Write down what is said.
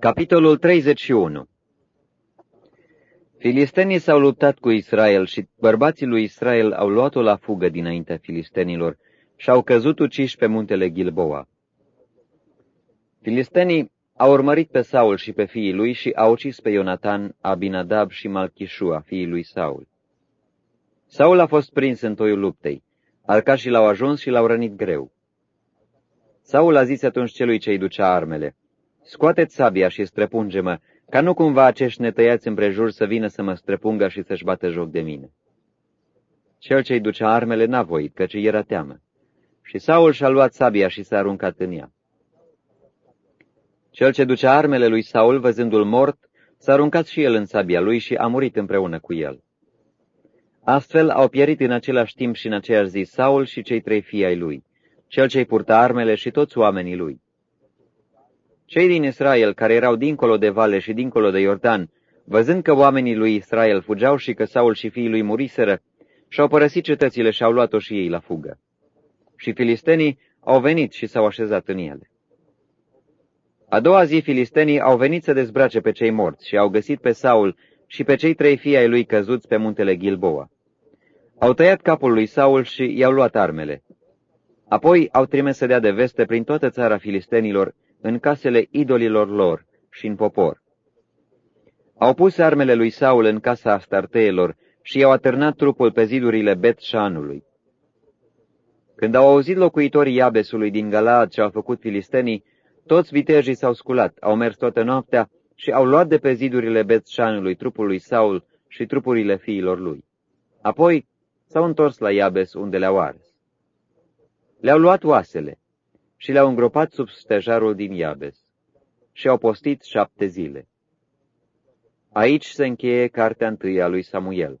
Capitolul 31 Filistenii s-au luptat cu Israel și bărbații lui Israel au luat-o la fugă dinaintea filistenilor și au căzut uciși pe muntele Gilboa. Filistenii au urmărit pe Saul și pe fiii lui și au ucis pe Ionatan, Abinadab și Malchishua, fiii lui Saul. Saul a fost prins în toiul luptei. Alcașii l-au ajuns și l-au rănit greu. Saul a zis atunci celui ce-i ducea armele, Scoateți sabia și străpunge-mă, ca nu cumva acești netăiați împrejur să vină să mă străpungă și să-și bată joc de mine. Cel ce-i ducea armele n-a voit, căci era teamă. Și Saul și-a luat sabia și s-a aruncat în ea. Cel ce ducea armele lui Saul, văzându-l mort, s-a aruncat și el în sabia lui și a murit împreună cu el. Astfel au pierit în același timp și în aceeași zi Saul și cei trei fii ai lui, cel ce-i purta armele și toți oamenii lui. Cei din Israel, care erau dincolo de vale și dincolo de Iordan, văzând că oamenii lui Israel fugeau și că Saul și fiii lui muriseră, și-au părăsit cetățile și au luat-o și ei la fugă. Și filistenii au venit și s-au așezat în ele. A doua zi filistenii au venit să dezbrace pe cei morți și au găsit pe Saul și pe cei trei fii ai lui căzuți pe muntele Gilboa. Au tăiat capul lui Saul și i-au luat armele. Apoi au trimis să dea de veste prin toată țara filistenilor în casele idolilor lor și în popor. Au pus armele lui Saul în casa astarteelor și i-au atârnat trupul pe zidurile Bet-Shanului. Când au auzit locuitorii Iabesului din Galaad ce au făcut filistenii, toți vitejii s-au sculat, au mers toată noaptea și au luat de pe zidurile Bet-Shanului trupul lui Saul și trupurile fiilor lui. Apoi s-au întors la Iabes unde le-au ars. Le-au luat oasele, și le-au îngropat sub stejarul din Iabes și au postit șapte zile. Aici se încheie cartea întâi a lui Samuel.